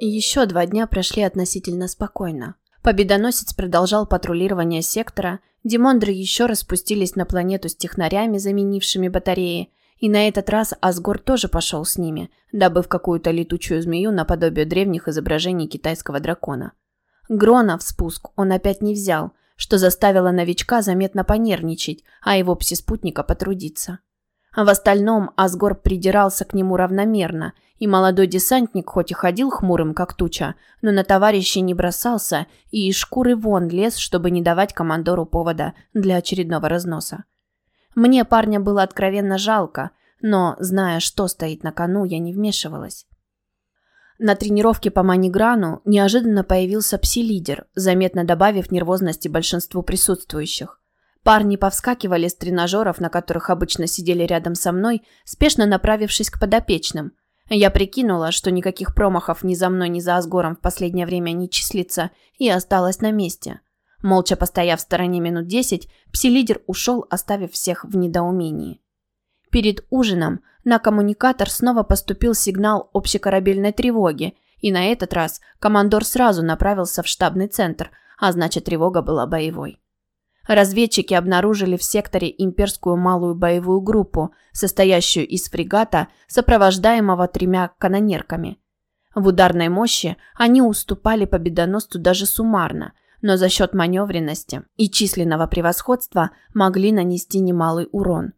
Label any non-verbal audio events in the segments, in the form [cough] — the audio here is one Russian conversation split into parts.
И еще два дня прошли относительно спокойно. Победоносец продолжал патрулирование сектора, Димондры еще раз спустились на планету с технарями, заменившими батареи, и на этот раз Асгор тоже пошел с ними, добыв какую-то летучую змею наподобие древних изображений китайского дракона. Грона в спуск он опять не взял, что заставило новичка заметно понервничать, а его псиспутника потрудиться. В остальном Асгор придирался к нему равномерно, и молодой десантник хоть и ходил хмурым, как туча, но на товарищей не бросался и из шкуры вон лез, чтобы не давать командору повода для очередного разноса. Мне парня было откровенно жалко, но, зная, что стоит на кону, я не вмешивалась. На тренировке по маниграну неожиданно появился пси-лидер, заметно добавив нервозности большинству присутствующих. Парни повскакивали с тренажеров, на которых обычно сидели рядом со мной, спешно направившись к подопечным. Я прикинула, что никаких промахов ни за мной, ни за Асгором в последнее время не числится, и осталась на месте. Молча постояв в стороне минут десять, пси-лидер ушел, оставив всех в недоумении. Перед ужином на коммуникатор снова поступил сигнал общекорабельной тревоги, и на этот раз командор сразу направился в штабный центр, а значит тревога была боевой. Разведчики обнаружили в секторе имперскую малую боевую группу, состоящую из фрегата, сопровождаемого тремя канонерками. В ударной мощи они уступали победоносцу даже суммарно, но за счет маневренности и численного превосходства могли нанести немалый урон.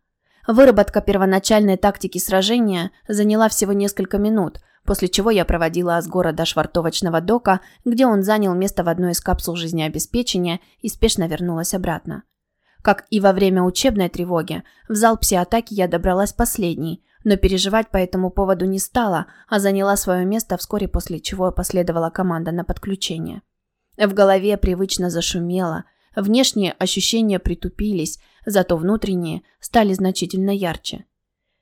Выработка первоначальной тактики сражения заняла всего несколько минут – после чего я проводила Асгора до швартовочного дока, где он занял место в одной из капсул жизнеобеспечения и спешно вернулась обратно. Как и во время учебной тревоги, в зал пси-атаки я добралась последней, но переживать по этому поводу не стала, а заняла свое место вскоре после чего последовала команда на подключение. В голове привычно зашумело, внешние ощущения притупились, зато внутренние стали значительно ярче.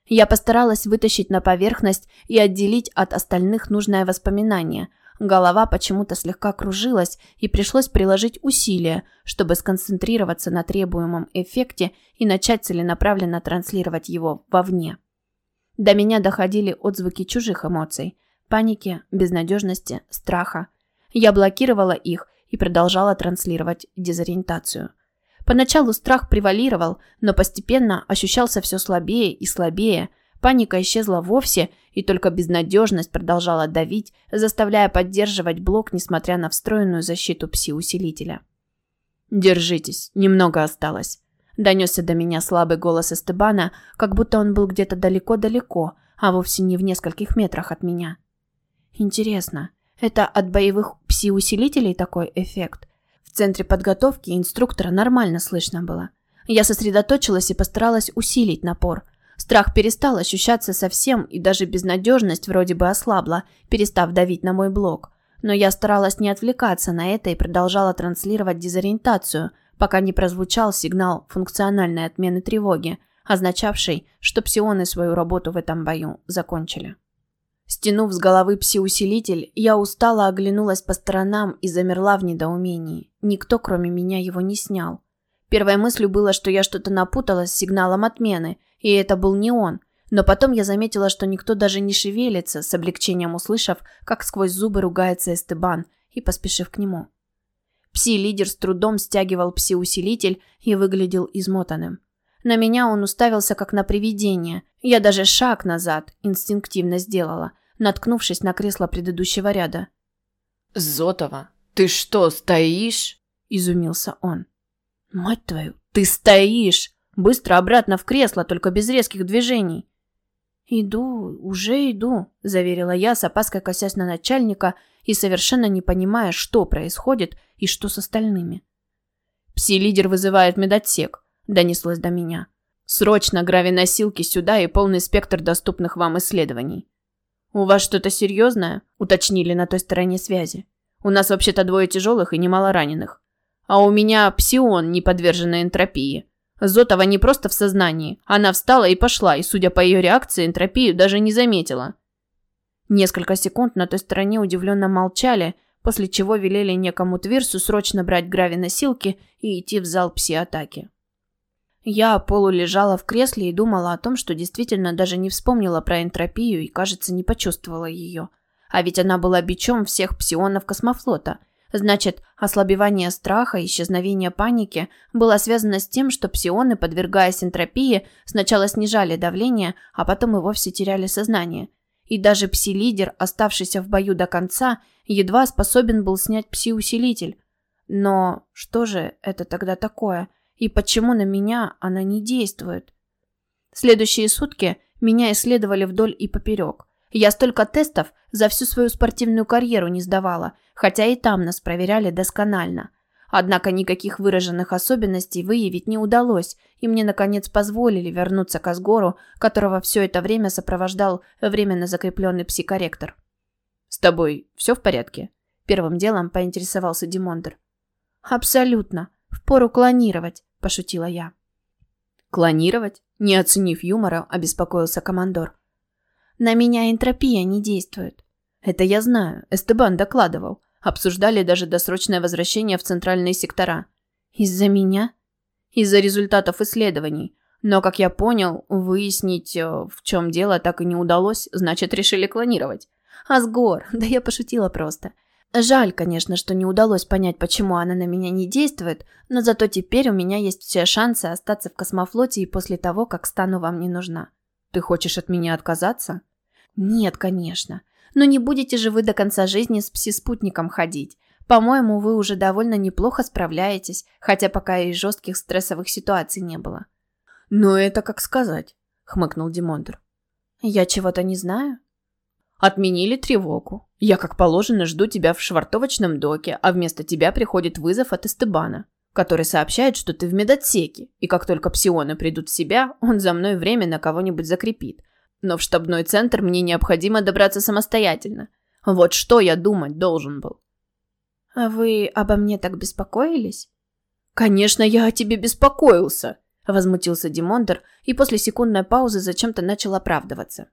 Я постаралась вытащить на поверхность и отделить от остальных нужное воспоминание. Голова почему-то слегка кружилась, и пришлось приложить усилия, чтобы сконцентрироваться на требуемом эффекте и начать целенаправленно транслировать его вовне. До меня доходили отзвуки чужих эмоций – паники, безнадежности, страха. Я блокировала их и продолжала транслировать дезориентацию – Поначалу страх превалировал, но постепенно ощущался все слабее и слабее. Паника исчезла вовсе, и только безнадежность продолжала давить, заставляя поддерживать блок, несмотря на встроенную защиту пси-усилителя. «Держитесь, немного осталось», – донесся до меня слабый голос Эстебана, как будто он был где-то далеко-далеко, а вовсе не в нескольких метрах от меня. «Интересно, это от боевых пси-усилителей такой эффект? В центре подготовки инструктора нормально слышно было. Я сосредоточилась и постаралась усилить напор. Страх перестал ощущаться совсем, и даже безнадежность вроде бы ослабла, перестав давить на мой блок. Но я старалась не отвлекаться на это и продолжала транслировать дезориентацию, пока не прозвучал сигнал функциональной отмены тревоги, означавший, что псионы свою работу в этом бою закончили. Стянув с головы пси-усилитель, я устало оглянулась по сторонам и замерла в недоумении. Никто, кроме меня, его не снял. Первой мыслью было, что я что-то напутала с сигналом отмены, и это был не он. Но потом я заметила, что никто даже не шевелится, с облегчением услышав, как сквозь зубы ругается Эстебан, и поспешив к нему. Пси-лидер с трудом стягивал пси-усилитель и выглядел измотанным. На меня он уставился, как на привидение. Я даже шаг назад инстинктивно сделала – наткнувшись на кресло предыдущего ряда. «Зотова, ты что, стоишь?» – изумился он. «Мать твою, ты стоишь! Быстро обратно в кресло, только без резких движений!» «Иду, уже иду», – заверила я, с опаской косясь на начальника и совершенно не понимая, что происходит и что с остальными. «Пси-лидер вызывает медотсек», – донеслось до меня. «Срочно гравиносилки сюда и полный спектр доступных вам исследований». «У вас что-то серьезное?» – уточнили на той стороне связи. «У нас вообще-то двое тяжелых и немало раненых. А у меня псион, не подверженный энтропии. Зотова не просто в сознании. Она встала и пошла, и, судя по ее реакции, энтропию даже не заметила». Несколько секунд на той стороне удивленно молчали, после чего велели некому Твирсу срочно брать грави-носилки и идти в зал пси-атаки. Я полулежала в кресле и думала о том, что действительно даже не вспомнила про энтропию и, кажется, не почувствовала ее. А ведь она была бичом всех псионов космофлота. Значит, ослабевание страха и исчезновение паники было связано с тем, что псионы, подвергаясь энтропии, сначала снижали давление, а потом и вовсе теряли сознание. И даже пси-лидер, оставшийся в бою до конца, едва способен был снять пси-усилитель. Но что же это тогда такое? И почему на меня она не действует? Следующие сутки меня исследовали вдоль и поперек. Я столько тестов за всю свою спортивную карьеру не сдавала, хотя и там нас проверяли досконально. Однако никаких выраженных особенностей выявить не удалось, и мне, наконец, позволили вернуться к Асгору, которого все это время сопровождал временно закрепленный психорректор. «С тобой все в порядке?» Первым делом поинтересовался Димондер. «Абсолютно. Впору клонировать», – пошутила я. «Клонировать?» – не оценив юмора, обеспокоился командор. На меня энтропия не действует. Это я знаю. Эстебан докладывал. Обсуждали даже досрочное возвращение в центральные сектора. Из-за меня? Из-за результатов исследований. Но, как я понял, выяснить, э, в чем дело, так и не удалось, значит, решили клонировать. Асгор, [laughs] да я пошутила просто. Жаль, конечно, что не удалось понять, почему она на меня не действует, но зато теперь у меня есть все шансы остаться в космофлоте и после того, как стану вам не нужна. Ты хочешь от меня отказаться? Нет, конечно. Но не будете же вы до конца жизни с пси-спутником ходить. По-моему, вы уже довольно неплохо справляетесь, хотя пока и жестких стрессовых ситуаций не было. «Но это как сказать», — хмыкнул Димондр. «Я чего-то не знаю?» «Отменили тревогу. Я, как положено, жду тебя в швартовочном доке, а вместо тебя приходит вызов от Эстебана, который сообщает, что ты в медотсеке, и как только псионы придут в себя, он за мной время на кого-нибудь закрепит, но в штабной центр мне необходимо добраться самостоятельно. Вот что я думать должен был. А вы обо мне так беспокоились? Конечно, я о тебе беспокоился, возмутился Димондер и после секундной паузы зачем-то начал оправдываться.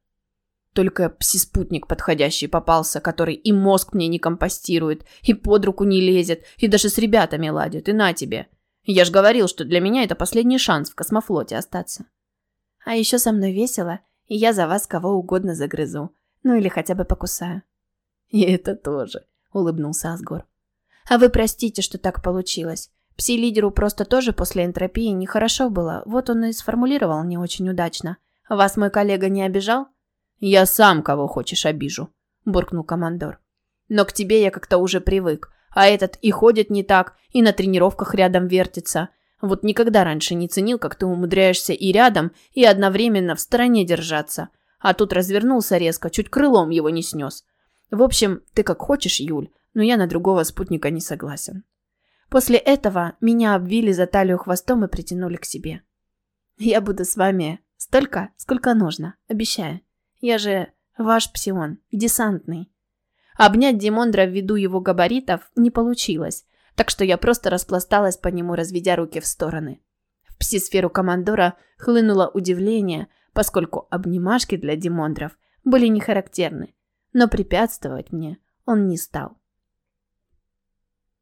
Только пси-спутник подходящий попался, который и мозг мне не компостирует, и под руку не лезет, и даже с ребятами ладит, и на тебе. Я ж говорил, что для меня это последний шанс в космофлоте остаться. А еще со мной весело, и я за вас кого угодно загрызу. Ну или хотя бы покусаю». «И это тоже», — улыбнулся Асгор. «А вы простите, что так получилось. Пси-лидеру просто тоже после энтропии нехорошо было, вот он и сформулировал не очень удачно. Вас мой коллега не обижал?» «Я сам кого хочешь обижу», — буркнул командор. «Но к тебе я как-то уже привык, а этот и ходит не так, и на тренировках рядом вертится. Вот никогда раньше не ценил, как ты умудряешься и рядом, и одновременно в стороне держаться. А тут развернулся резко, чуть крылом его не снес. В общем, ты как хочешь, Юль, но я на другого спутника не согласен. После этого меня обвили за талию хвостом и притянули к себе. Я буду с вами столько, сколько нужно, обещаю. Я же ваш псион, десантный. Обнять Димондра ввиду его габаритов не получилось, так что я просто распласталась по нему, разведя руки в стороны. В пси-сферу командора хлынуло удивление, поскольку обнимашки для Димондров были не характерны, но препятствовать мне он не стал.